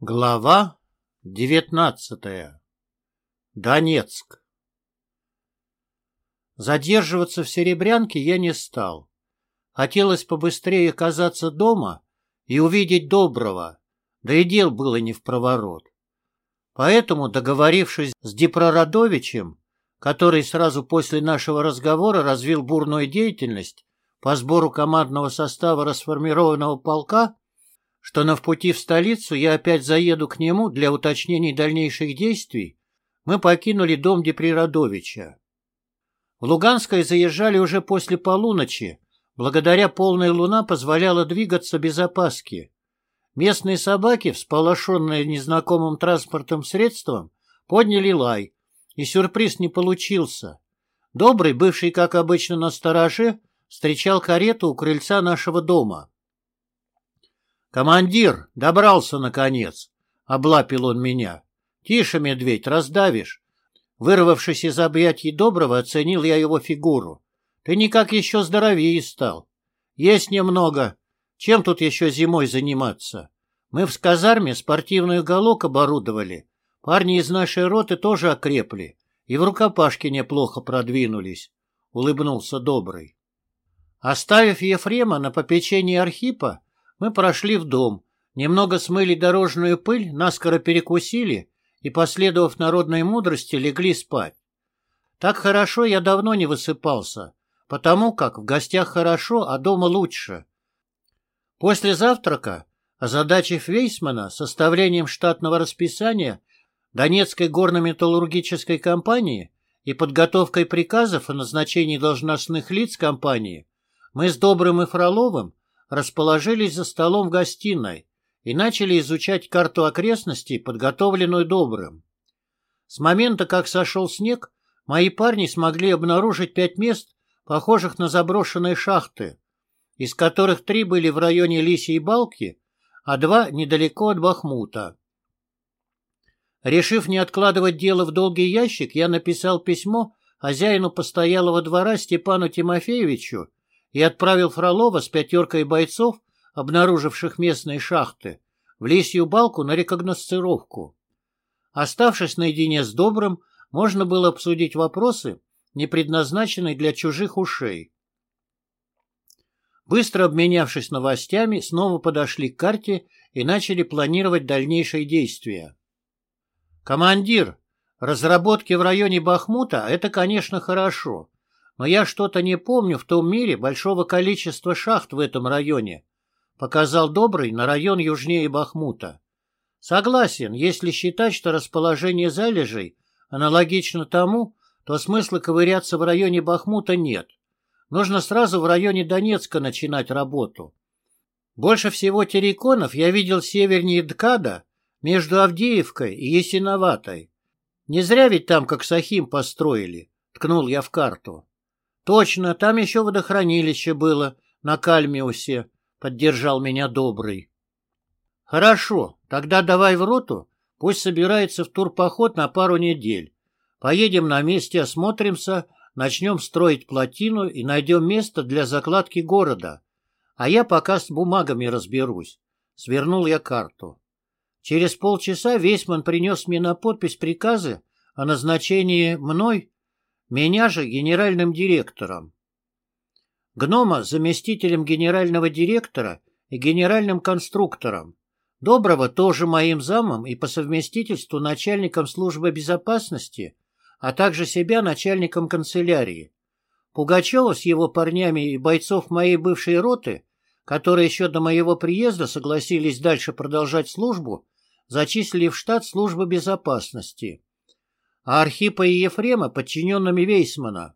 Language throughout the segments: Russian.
Глава девятнадцатая. Донецк. Задерживаться в Серебрянке я не стал. Хотелось побыстрее оказаться дома и увидеть Доброго, да и дел было не в проворот. Поэтому, договорившись с Дипрорадовичем, который сразу после нашего разговора развил бурную деятельность по сбору командного состава расформированного полка, что на пути в столицу я опять заеду к нему для уточнений дальнейших действий, мы покинули дом Деприродовича. В Луганское заезжали уже после полуночи, благодаря полная луна позволяла двигаться без опаски. Местные собаки, всполошенные незнакомым транспортным средством, подняли лай, и сюрприз не получился. Добрый, бывший, как обычно, на стороже, встречал карету у крыльца нашего дома. «Командир, добрался, наконец!» — облапил он меня. «Тише, медведь, раздавишь!» Вырвавшись из объятий Доброго, оценил я его фигуру. «Ты никак еще здоровее стал. Есть немного. Чем тут еще зимой заниматься? Мы в казарме спортивную галок оборудовали. Парни из нашей роты тоже окрепли и в рукопашке неплохо продвинулись», — улыбнулся Добрый. Оставив Ефрема на попечении Архипа, мы прошли в дом, немного смыли дорожную пыль, наскоро перекусили и, последовав народной мудрости, легли спать. Так хорошо я давно не высыпался, потому как в гостях хорошо, а дома лучше. После завтрака, озадачив Вейсмана составлением штатного расписания Донецкой горно-металлургической компании и подготовкой приказов о назначении должностных лиц компании, мы с Добрым и Фроловым расположились за столом в гостиной и начали изучать карту окрестностей, подготовленную Добрым. С момента, как сошел снег, мои парни смогли обнаружить пять мест, похожих на заброшенные шахты, из которых три были в районе Лисьей Балки, а два недалеко от Бахмута. Решив не откладывать дело в долгий ящик, я написал письмо хозяину постоялого двора Степану Тимофеевичу и отправил Фролова с пятеркой бойцов, обнаруживших местные шахты, в лисью балку на рекогносцировку. Оставшись наедине с Добрым, можно было обсудить вопросы, не предназначенные для чужих ушей. Быстро обменявшись новостями, снова подошли к карте и начали планировать дальнейшие действия. «Командир, разработки в районе Бахмута — это, конечно, хорошо, но я что-то не помню в том мире большого количества шахт в этом районе. Показал Добрый на район южнее Бахмута. Согласен, если считать, что расположение залежей аналогично тому, то смысла ковыряться в районе Бахмута нет. Нужно сразу в районе Донецка начинать работу. Больше всего терриконов я видел севернее Дкада, между Авдеевкой и Есиноватой. Не зря ведь там как Сахим построили, ткнул я в карту. Точно, там еще водохранилище было, на Кальмиусе, поддержал меня Добрый. Хорошо, тогда давай в роту, пусть собирается в турпоход на пару недель. Поедем на месте, осмотримся, начнем строить плотину и найдем место для закладки города. А я пока с бумагами разберусь. Свернул я карту. Через полчаса Весьман принес мне на подпись приказы о назначении мной меня же генеральным директором. Гнома заместителем генерального директора и генеральным конструктором. Доброго тоже моим замом и по совместительству начальником службы безопасности, а также себя начальником канцелярии. Пугачева с его парнями и бойцов моей бывшей роты, которые еще до моего приезда согласились дальше продолжать службу, зачислили в штат службы безопасности а Архипа и Ефрема подчиненными Вейсмана.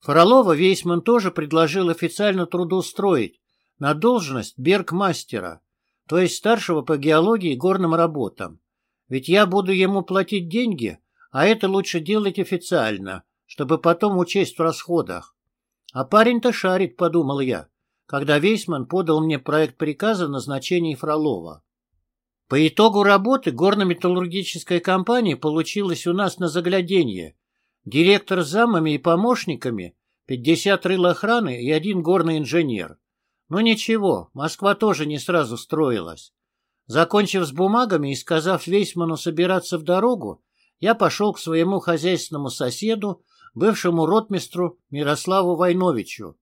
Фролова Вейсман тоже предложил официально трудоустроить на должность бергмастера, то есть старшего по геологии и горным работам. Ведь я буду ему платить деньги, а это лучше делать официально, чтобы потом учесть в расходах. А парень-то шарит, подумал я, когда Вейсман подал мне проект приказа назначения Фролова. По итогу работы горно-металлургическая компания получилась у нас на загляденье. Директор с замами и помощниками, 50 рыл охраны и один горный инженер. Но ничего, Москва тоже не сразу строилась. Закончив с бумагами и сказав Вейсману собираться в дорогу, я пошел к своему хозяйственному соседу, бывшему ротмистру Мирославу Войновичу.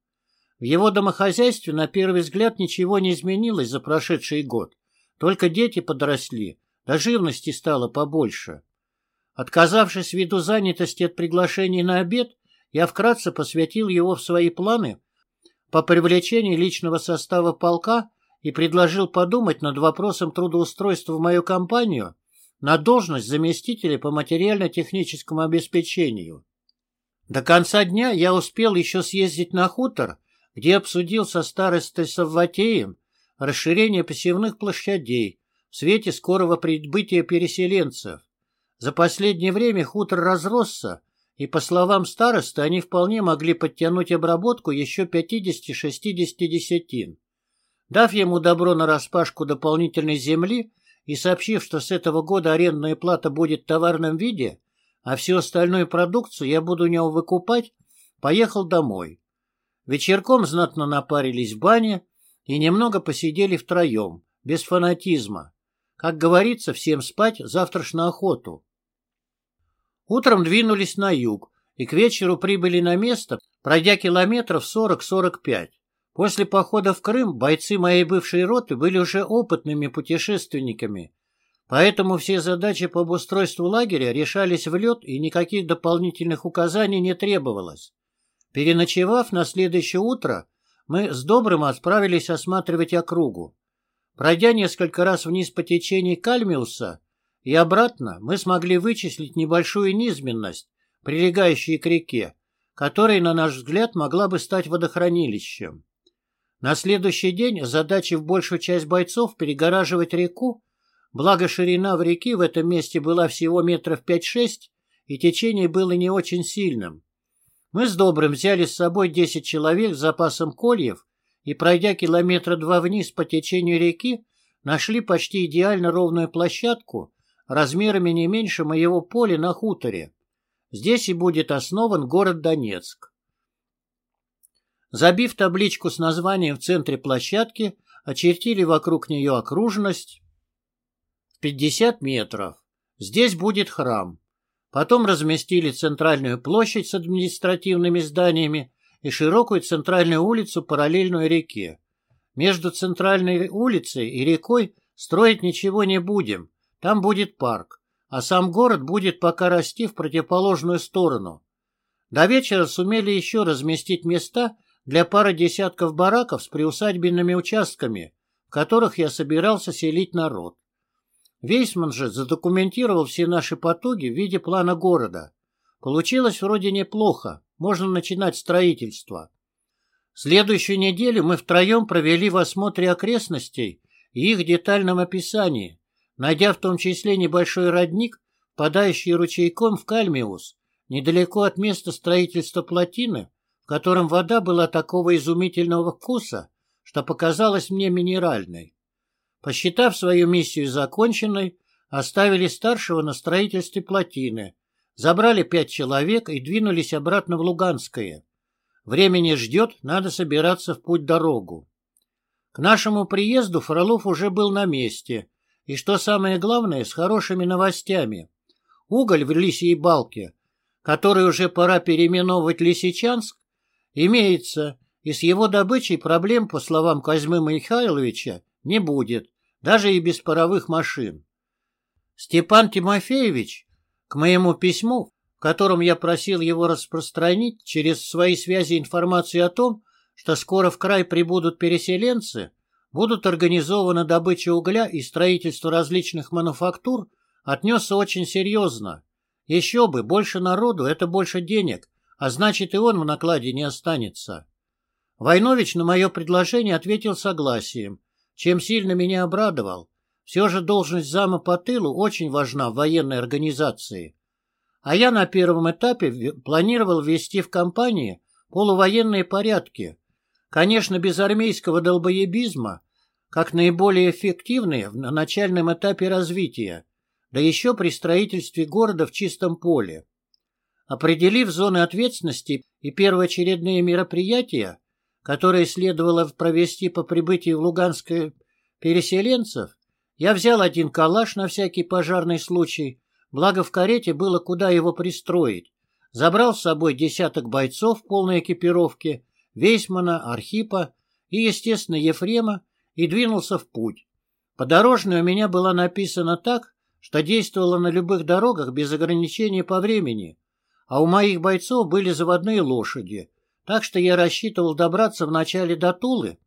В его домохозяйстве на первый взгляд ничего не изменилось за прошедший год. Только дети подросли, да живности стало побольше. Отказавшись ввиду занятости от приглашений на обед, я вкратце посвятил его в свои планы по привлечению личного состава полка и предложил подумать над вопросом трудоустройства в мою компанию на должность заместителя по материально-техническому обеспечению. До конца дня я успел еще съездить на хутор, где обсудил со старостой Савватеем расширение посевных площадей в свете скорого прибытия переселенцев. За последнее время хутор разросся, и, по словам старосты, они вполне могли подтянуть обработку еще 50-60 десятин. Дав ему добро на распашку дополнительной земли и сообщив, что с этого года арендная плата будет в товарном виде, а всю остальную продукцию я буду у него выкупать, поехал домой. Вечерком знатно напарились в бане и немного посидели втроем, без фанатизма. Как говорится, всем спать, завтраш на охоту. Утром двинулись на юг и к вечеру прибыли на место, пройдя километров 40-45. После похода в Крым бойцы моей бывшей роты были уже опытными путешественниками, поэтому все задачи по обустройству лагеря решались в лед и никаких дополнительных указаний не требовалось. Переночевав на следующее утро, мы с Добрым отправились осматривать округу. Пройдя несколько раз вниз по течению Кальмиуса и обратно, мы смогли вычислить небольшую низменность, прилегающую к реке, которая, на наш взгляд, могла бы стать водохранилищем. На следующий день задачей в большую часть бойцов перегораживать реку, благо ширина в реке в этом месте была всего метров 5-6, и течение было не очень сильным. Мы с Добрым взяли с собой 10 человек с запасом кольев и, пройдя километра два вниз по течению реки, нашли почти идеально ровную площадку размерами не меньше моего поля на хуторе. Здесь и будет основан город Донецк. Забив табличку с названием в центре площадки, очертили вокруг нее окружность в 50 метров. Здесь будет храм. Потом разместили центральную площадь с административными зданиями и широкую центральную улицу, параллельную реке. Между центральной улицей и рекой строить ничего не будем, там будет парк, а сам город будет пока расти в противоположную сторону. До вечера сумели еще разместить места для пары десятков бараков с приусадебными участками, в которых я собирался селить народ. Вейсман же задокументировал все наши потуги в виде плана города. Получилось вроде неплохо, можно начинать строительство. Следующую неделю мы втроем провели в осмотре окрестностей и их детальном описании, найдя в том числе небольшой родник, подающий ручейком в Кальмиус, недалеко от места строительства плотины, котором вода была такого изумительного вкуса, что показалась мне минеральной. Посчитав свою миссию законченной, оставили старшего на строительстве плотины, забрали пять человек и двинулись обратно в Луганское. Времени ждет, надо собираться в путь-дорогу. К нашему приезду Фролов уже был на месте, и, что самое главное, с хорошими новостями. Уголь в Лисьей Балке, который уже пора переименовывать Лисичанск, имеется, и с его добычей проблем, по словам Козьмы Михайловича, не будет, даже и без паровых машин. Степан Тимофеевич к моему письму, в котором я просил его распространить через свои связи информацию о том, что скоро в край прибудут переселенцы, будут организована добыча угля и строительство различных мануфактур, отнесся очень серьезно. Еще бы, больше народу – это больше денег, а значит и он в накладе не останется. Войнович на мое предложение ответил согласием, чем сильно меня обрадовал. Все же должность зама по тылу очень важна в военной организации. А я на первом этапе планировал ввести в компании полувоенные порядки. Конечно, без армейского долбоебизма, как наиболее эффективные на начальном этапе развития, да еще при строительстве города в чистом поле. Определив зоны ответственности и первоочередные мероприятия, которые следовало провести по прибытии в Луганское переселенцев, Я взял один калаш на всякий пожарный случай, благо в карете было куда его пристроить. Забрал с собой десяток бойцов в полной экипировке, Вейсмана, Архипа и, естественно, Ефрема, и двинулся в путь. Подорожная у меня была написана так, что действовала на любых дорогах без ограничений по времени, а у моих бойцов были заводные лошади, так что я рассчитывал добраться вначале до Тулы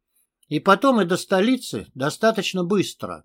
и потом и до столицы достаточно быстро.